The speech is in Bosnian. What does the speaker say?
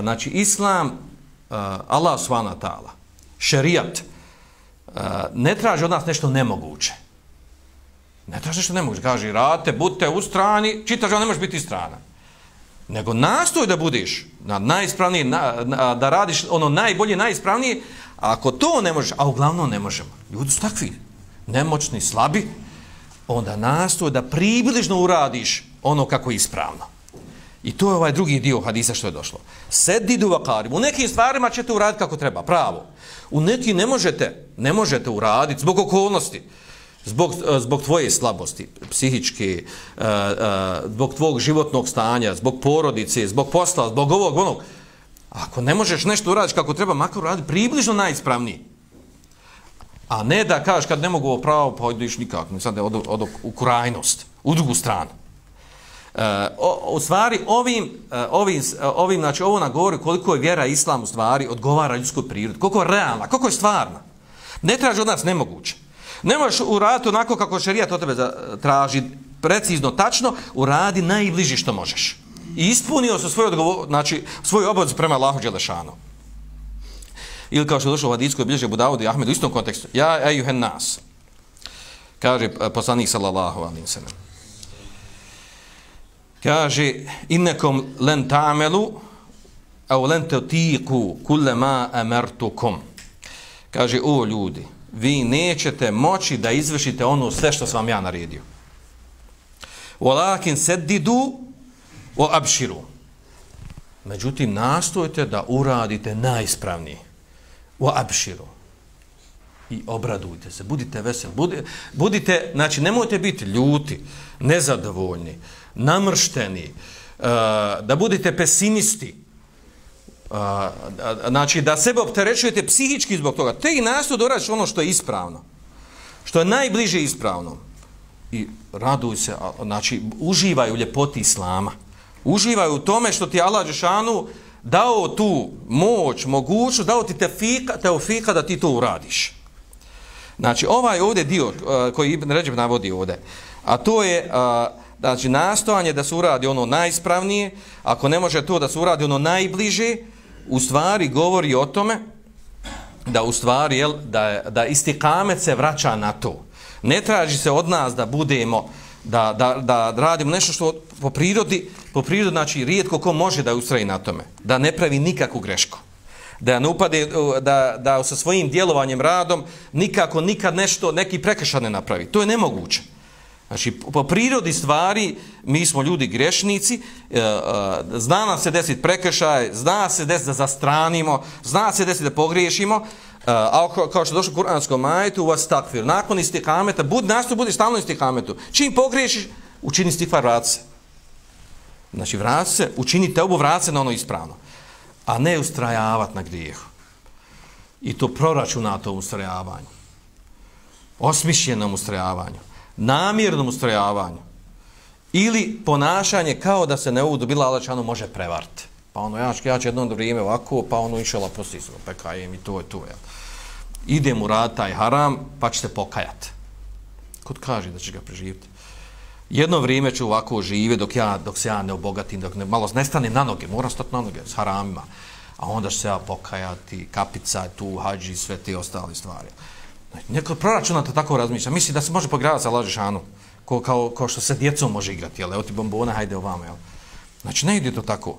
Znači, islam, Allah svana ta'ala, šerijat, ne traži od nas nešto nemoguće. Ne traži nešto nemoguće. Kaže, rate, budite u strani, čitaš, ne možeš biti strana. Nego nastoj da budiš na najispravniji, na, na, da radiš ono najbolje, najispravnije, a ako to ne možeš, a uglavnom ne možemo. Ljudi su takvi, nemoćni, slabi, onda nastoj da približno uradiš ono kako je ispravno. I to je ovaj drugi dio hadisa što je došlo. Sedidu vakarim. U nekim stvarima ćete uraditi kako treba, pravo. U neki ne možete, ne možete uraditi zbog okolnosti, zbog, e, zbog tvoje slabosti, psihičke, uh, e, uh, zbog tvog životnog stanja, zbog porodice, zbog posla, zbog ovog, onog. Ako ne možeš nešto uraditi kako treba, makar uradi približno najispravniji. A ne da kažeš kad ne mogu pravo, pa ideš nikako, Sad sad od, od, u krajnost, u drugu stranu. Uh, o, u stvari ovim, uh, ovim, uh, ovim znači ovo nam govori koliko je vjera islam u stvari odgovara ljudskoj prirodi, koliko je realna, koliko je stvarna. Ne traži od nas nemoguće. Ne možeš uraditi onako kako šerijat od tebe traži precizno, tačno, uradi najbliži što možeš. I ispunio se svoj odgovor, znači svoj obavod prema Allahu Đelešanu. Ili kao što je došlo u hadijskoj bilježe Budavudi i Ahmedu u istom kontekstu. Ja, ejuhen nas. Kaže poslanik sallallahu alim sallam kaže innakum lan ta'malu aw lan tutiqu kull ma amartukum. Kaže o ljudi vi nećete moći da izvršite ono sve što sam ja naredio. Walakin saddidu wa abshiru. Međutim nastojte da uradite najispravnije. Wa abshiru. I obradujte se, budite veseli, budite, budite, znači nemojte biti ljuti, nezadovoljni, namršteni, e, da budete pesimisti, e, znači da sebe opterećujete psihički zbog toga, te i nastoji da uradiš ono što je ispravno, što je najbliže ispravno. I raduj se, znači uživaj u ljepoti Islama, uživaj u tome što ti Allah Žešanu dao tu moć, mogućnost, dao ti te fika, teofika da ti to uradiš. Znači, ovaj ovdje dio e, koji Ibn Ređeb navodi ovdje, a to je uh, znači nastojanje da se uradi ono najispravnije, ako ne može to da se uradi ono najbliže, u stvari govori o tome da u stvari jel, da, da istikamet se vraća na to. Ne traži se od nas da budemo, da, da, da radimo nešto što po prirodi, po prirodi znači rijetko ko može da ustraji na tome, da ne pravi nikakvu grešku da ne upade, da, da sa svojim djelovanjem, radom, nikako, nikad nešto, neki prekršan ne napravi. To je nemoguće. Znači, po prirodi stvari, mi smo ljudi grešnici, e, e, zna nam se desiti prekršaj, zna se desiti da zastranimo, zna se desiti da pogriješimo, e, a kao što je došlo u kuranskom majetu, vas takvir, nakon istikameta, bud, nasto budi stalno istikametu. Čim pogriješiš, učini stikvar vrat se. Znači, vrat se, učini teobu, vrat se na ono ispravno, a ne ustrajavati na grijehu. I to proračunato ustrajavanju. Osmišljenom ustrajavanju namjernom ustrojavanju ili ponašanje kao da se ne uvodu bila može prevarti. Pa ono, ja, ja ću jedno vrijeme ovako, pa ono išala postisno, pa kajem i to je to. Jel. Idem u rad taj haram, pa će se pokajati. Kod kaže da će ga preživiti. Jedno vrijeme ću ovako žive dok, ja, dok se ja ne obogatim, dok ne, malo nestane na noge, moram stati na noge s haramima. A onda će se ja pokajati, kapica, tu, hađi, sve te ostale stvari. Neko proračuna to tako razmišlja. Misli da se može pogradati sa lažišanu. Ko, kao, kao što se djecom može igrati. Jel? Evo ti bombona, hajde ovamo. Jel? Znači, ne ide to tako.